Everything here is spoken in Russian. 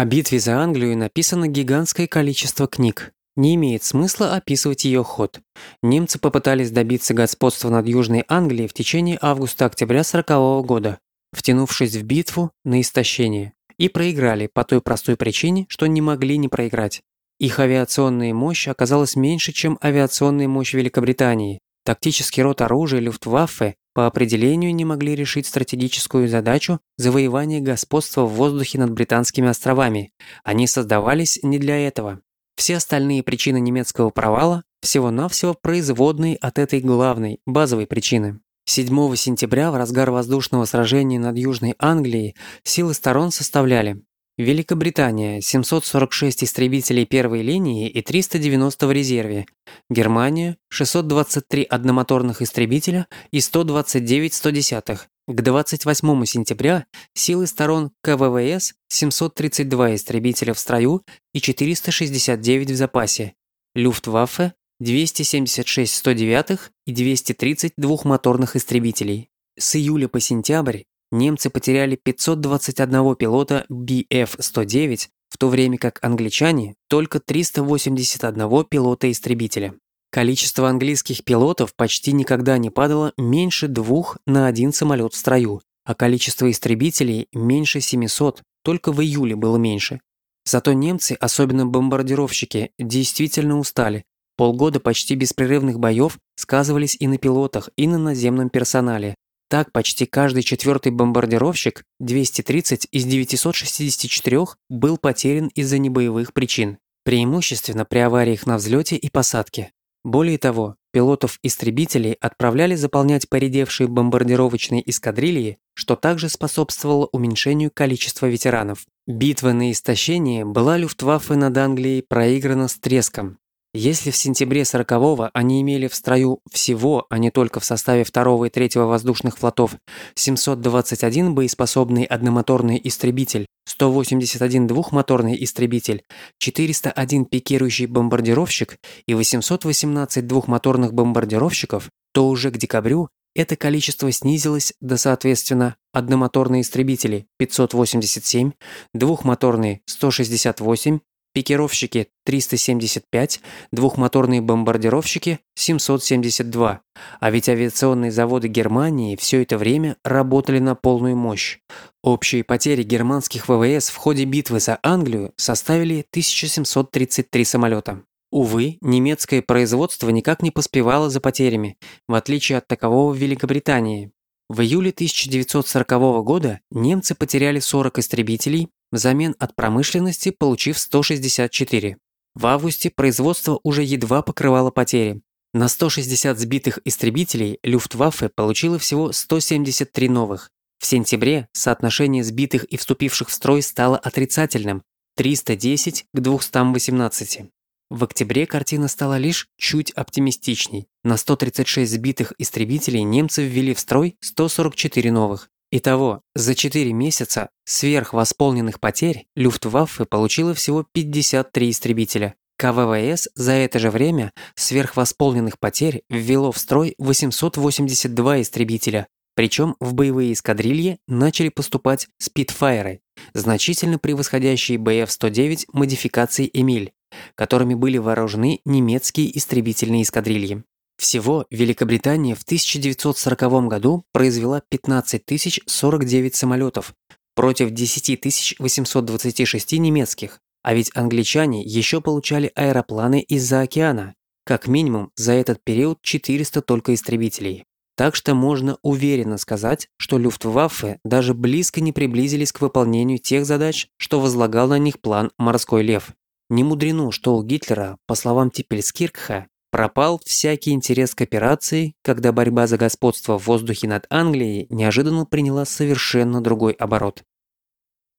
О битве за Англию написано гигантское количество книг. Не имеет смысла описывать ее ход. Немцы попытались добиться господства над Южной Англией в течение августа-октября 40 года, втянувшись в битву на истощение, и проиграли по той простой причине, что не могли не проиграть. Их авиационная мощь оказалась меньше, чем авиационная мощь Великобритании. Тактический род оружия Люфтваффе по определению не могли решить стратегическую задачу завоевания господства в воздухе над Британскими островами. Они создавались не для этого. Все остальные причины немецкого провала всего-навсего производные от этой главной, базовой причины. 7 сентября в разгар воздушного сражения над Южной Англией силы сторон составляли Великобритания – 746 истребителей первой линии и 390 в резерве. Германия – 623 одномоторных истребителя и 129 110-х. К 28 сентября силы сторон КВВС – 732 истребителя в строю и 469 в запасе. Люфтваффе – 276 109-х и 230 двухмоторных истребителей. С июля по сентябрь немцы потеряли 521 пилота BF-109, в то время как англичане – только 381 пилота-истребителя. Количество английских пилотов почти никогда не падало меньше двух на один самолет в строю, а количество истребителей – меньше 700, только в июле было меньше. Зато немцы, особенно бомбардировщики, действительно устали. Полгода почти беспрерывных боев сказывались и на пилотах, и на наземном персонале, так почти каждый четвертый бомбардировщик, 230 из 964, был потерян из-за небоевых причин, преимущественно при авариях на взлете и посадке. Более того, пилотов-истребителей отправляли заполнять поредевшие бомбардировочные эскадрильи, что также способствовало уменьшению количества ветеранов. Битва на истощение была Люфтваффе над Англией проиграна с треском, если в сентябре 40-го они имели в строю всего, а не только в составе 2 и 3 воздушных флотов, 721 боеспособный одномоторный истребитель, 181 двухмоторный истребитель, 401 пикирующий бомбардировщик и 818 двухмоторных бомбардировщиков, то уже к декабрю это количество снизилось до, соответственно, одномоторные истребители 587, двухмоторные 168, пикировщики 375, двухмоторные бомбардировщики 772. А ведь авиационные заводы Германии все это время работали на полную мощь. Общие потери германских ВВС в ходе битвы за Англию составили 1733 самолета. Увы, немецкое производство никак не поспевало за потерями, в отличие от такового в Великобритании. В июле 1940 года немцы потеряли 40 истребителей, взамен от промышленности получив 164. В августе производство уже едва покрывало потери. На 160 сбитых истребителей Люфтваффе получило всего 173 новых. В сентябре соотношение сбитых и вступивших в строй стало отрицательным – 310 к 218. В октябре картина стала лишь чуть оптимистичней. На 136 сбитых истребителей немцы ввели в строй 144 новых. Итого, за 4 месяца сверхвосполненных потерь Люфтваффе получила всего 53 истребителя. КВВС за это же время сверхвосполненных потерь ввело в строй 882 истребителя, причем в боевые эскадрильи начали поступать спидфайеры, значительно превосходящие БФ-109 модификации «Эмиль», которыми были вооружены немецкие истребительные эскадрильи. Всего Великобритания в 1940 году произвела 15 049 самолетов против 10 826 немецких, а ведь англичане еще получали аэропланы из-за океана, как минимум за этот период 400 только истребителей. Так что можно уверенно сказать, что Люфтваффе даже близко не приблизились к выполнению тех задач, что возлагал на них план «Морской лев». Не мудрено, что у Гитлера, по словам Типпельскиркха, Пропал всякий интерес к операции, когда борьба за господство в воздухе над Англией неожиданно приняла совершенно другой оборот.